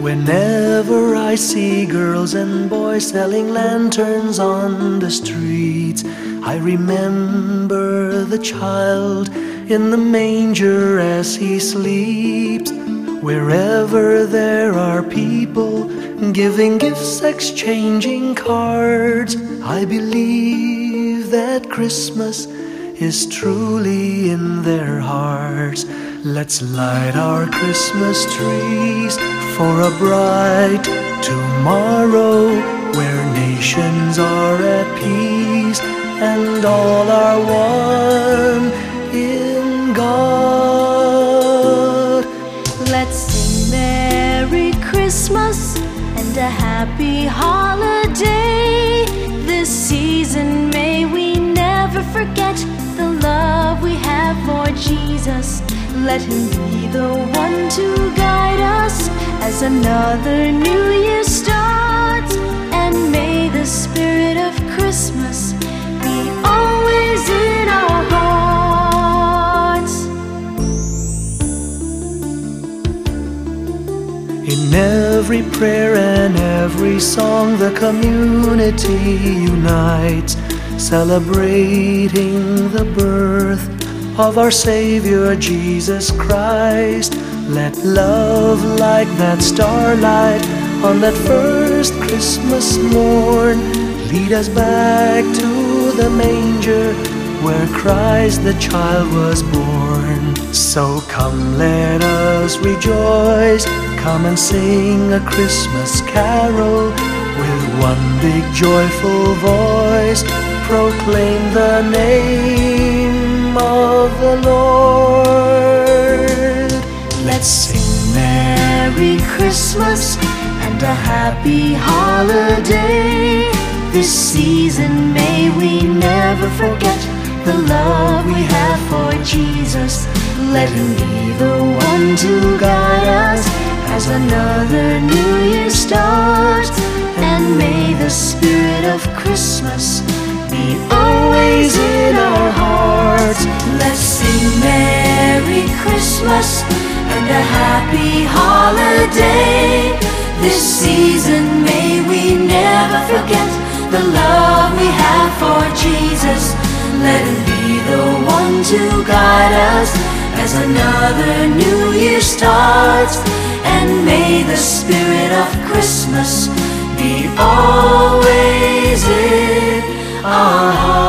Whenever I see girls and boys selling lanterns on the streets, I remember the child in the manger as he sleeps. Wherever there are people giving gifts, exchanging cards, I believe that Christmas is truly in their hearts. Let's light our Christmas trees for a bright tomorrow where nations are at peace and all are one in God. Let's sing Merry Christmas and a Happy Holiday. Jesus. Let Him be the one to guide us as another new year starts. And may the spirit of Christmas be always in our hearts. In every prayer and every song, the community unites, celebrating the birth of our Savior Jesus Christ. Let love, like that starlight on that first Christmas morn, lead us back to the manger where Christ the child was born. So come, let us rejoice, come and sing a Christmas carol with one big joyful voice. Proclaim the name of the Lord. Let's sing Merry Christmas and a happy holiday. This season, may we never forget the love we have for Jesus. Let Him be the one to guide us as another new year starts. And may the spirit of Christmas be always in our. Let's sing Merry Christmas and a happy holiday. This season, may we never forget the love we have for Jesus. Let Him be the one to guide us as another new year starts. And may the spirit of Christmas be always in our